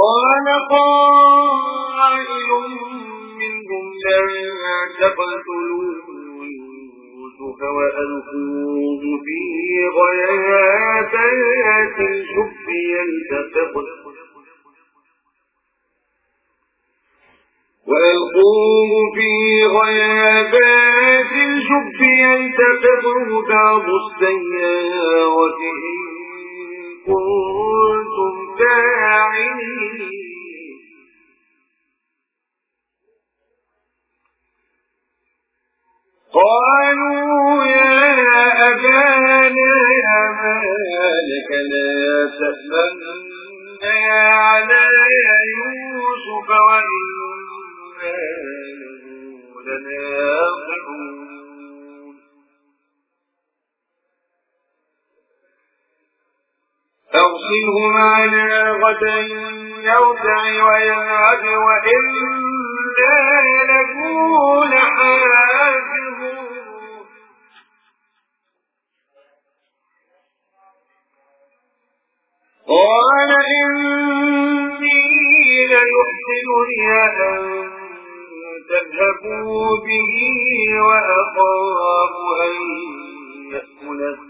قال قائل منهم لا تقتلوا يوسف وألقوه في غيابات الجب يلتقط وألقوه في غيابات الجب يلتقطه بعض السيارة إن كنتم فاعلين قالوا يا أبانا ما لك لا تأمنا على يوسف وإنا معنا غدا يرتع ويلعب وإنا له لحافظون قال إني ليحسنني أن تذهبوا به وأخاف أن يأكله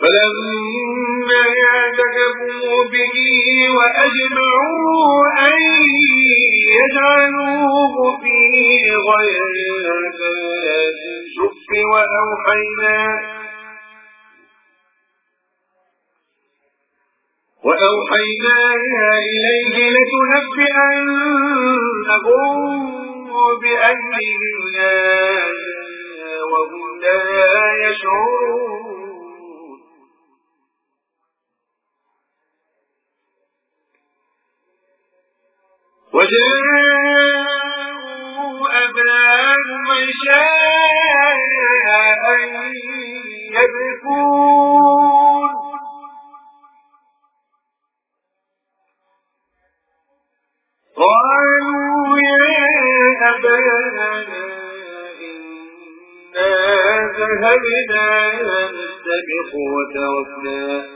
فلما ذهبوا به وأجمعوا أن يجعلوه في غيابات الجب وأوحينا وأوحينا إليه لتنبئنهم بأهلهم وهم لا يشعرون. وجاءوا أبناهم عشاء يبكون. قالوا يا أبانا إنا ذهبنا نستبق وتركنا.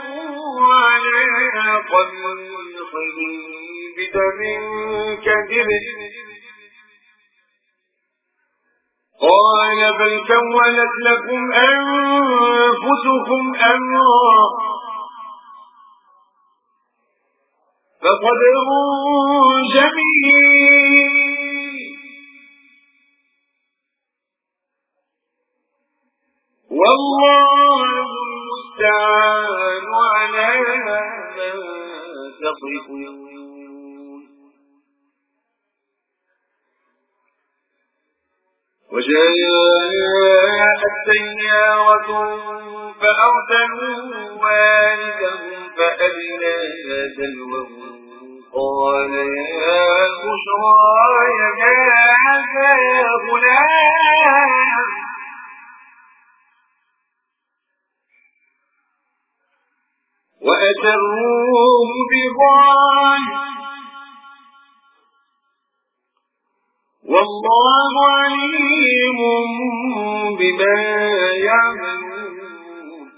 وجاءوا على قميصه بدم كذب قال بل سولت لكم أنفسكم أمرا. فصبر جميل والله المستعان على وجاءت سيارة فأرسلوا والدهم فأدنى دلوه قال يا بشرى يا هذا غلام. وأتروه بضان والله عليم بما يعملون.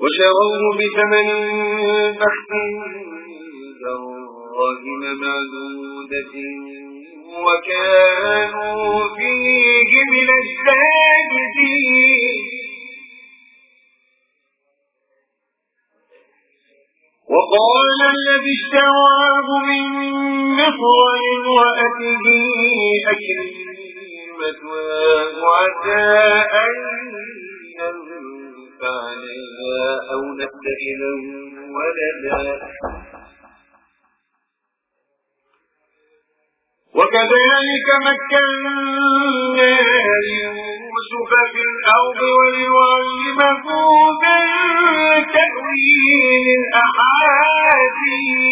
وشروه بثمن بخس دراهم معدودة وكانوا وكذلك مكنا ليوسف في الأرض وليعلمه من تأويل الأحاديث.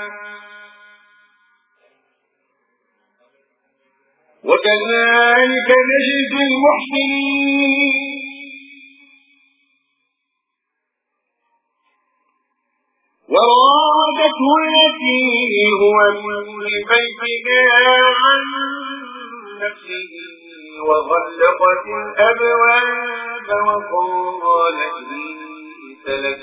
وكذلك نجد المحسنين. وراودته التي هو في بيتها عن نفسه وغلقت الأبواب وقالت ليس لك.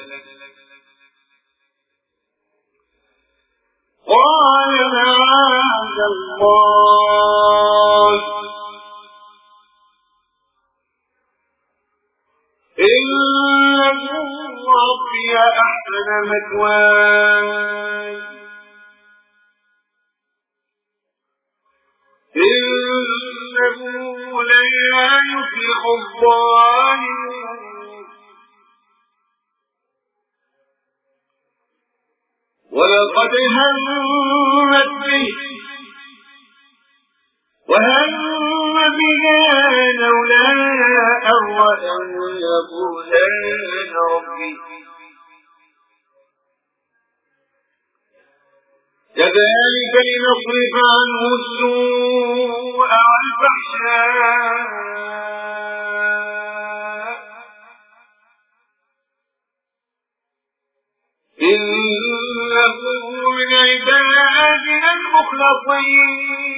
قال معاذ الله. ربي أحسن مثواي. إنه لا يفلح الظالمون. ولقد همت به. وهم بها لولا أن برهان ربي. كذلك لنصرف عنه السوء والفحشاء. إنه من عبادنا المخلصين.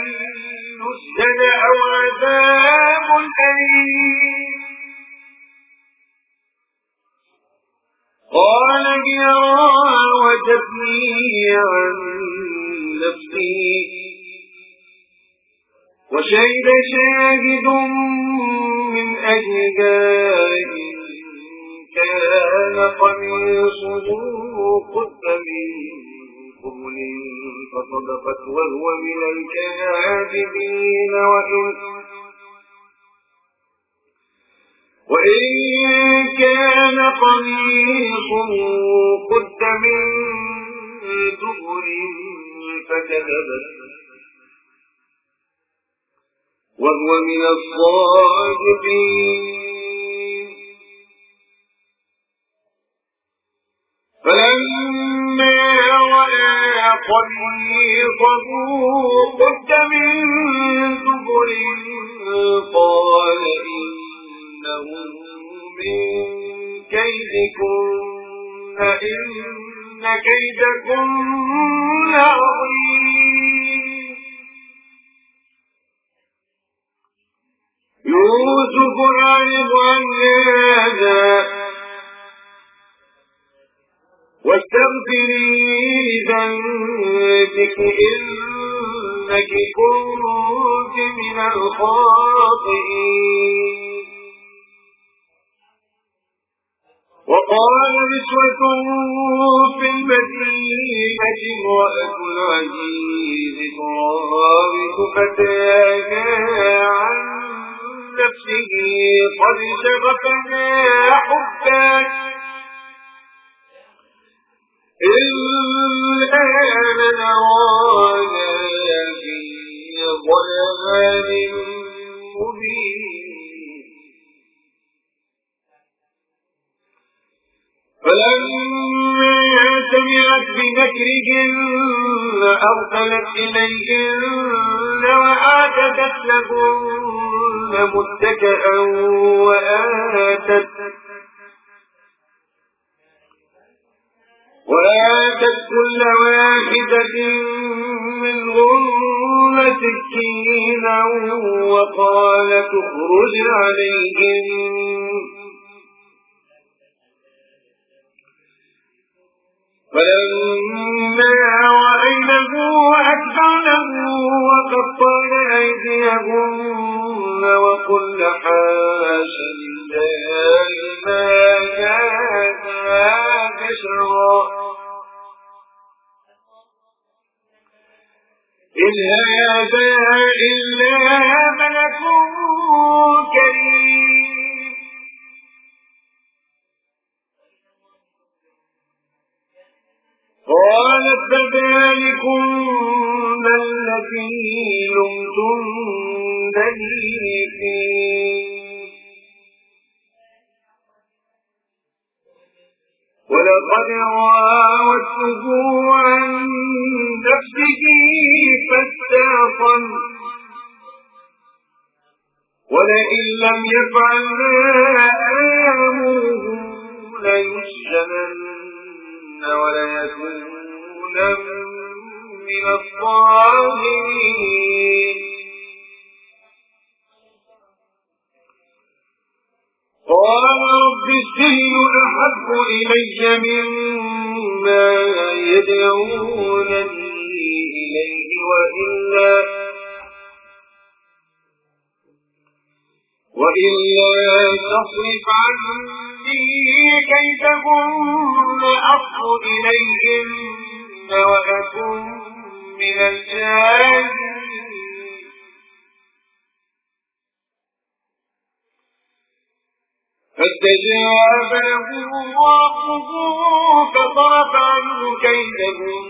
يسجن أو عذاب أليم. قال هي راودتني عن نفسي. وشهد شاهد من أجل كان قميصه قد من قبل فصدقت وهو من الكاذبين. وإن وإن كان قميصه قد من دبر فكذبت وهو من الصادقين. فلما قميصه قد من دبر قال إنه من كيدكن إن كيدكن عظيم. يوسف أعرض عن كنت من الخاطئين. وقال نسوة في المدينة امرأة العزيز تراود فتانا عن نفسه قد شغفنا حبا. إلا لنرانا في ضلال مبين. فلما سمعت بمكرهن أرسلت إليهن وآتت لهن متكئا وآتت وآتت كل واحدة منهن سكينا وقالت اخرج عليهم. فلما رأينه أكبرنه وقطعن أيديهن ولقد راودته عن نفسه فاستعصم ولئن لم يفعل ما آمره ليسجنن وليكون من الصالحين. إلي مما يدعونني إليه وإلا وإلا تصرف عني كيدهن أصب إليهن وأكن من الجاهلين. فاستجاب له ربه فصرف عنه كيدهن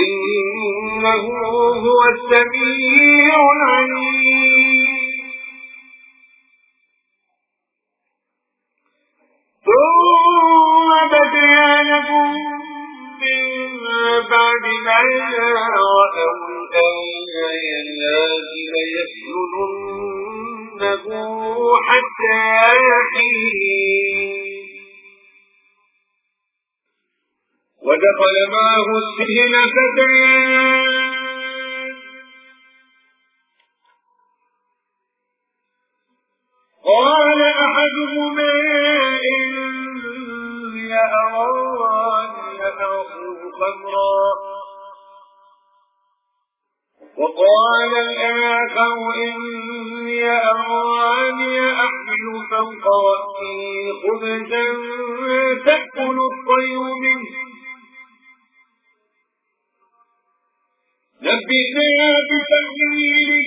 إنه هو السميع العليم. السجن فتيان قال أحدهما إني أراني أعصر خمرا. وقال الآخر إني أراني أحمل فوق رأسي خبزا تأكل الطير منه. نبئنا بتأويله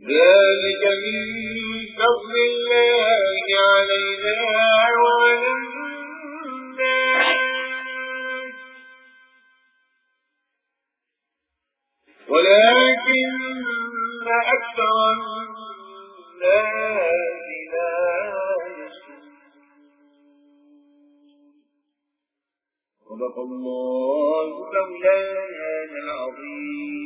ذلك من فضل الله علينا وعلى الناس. ولكن أكثر الناس لا صدق الله مولانا العظيم.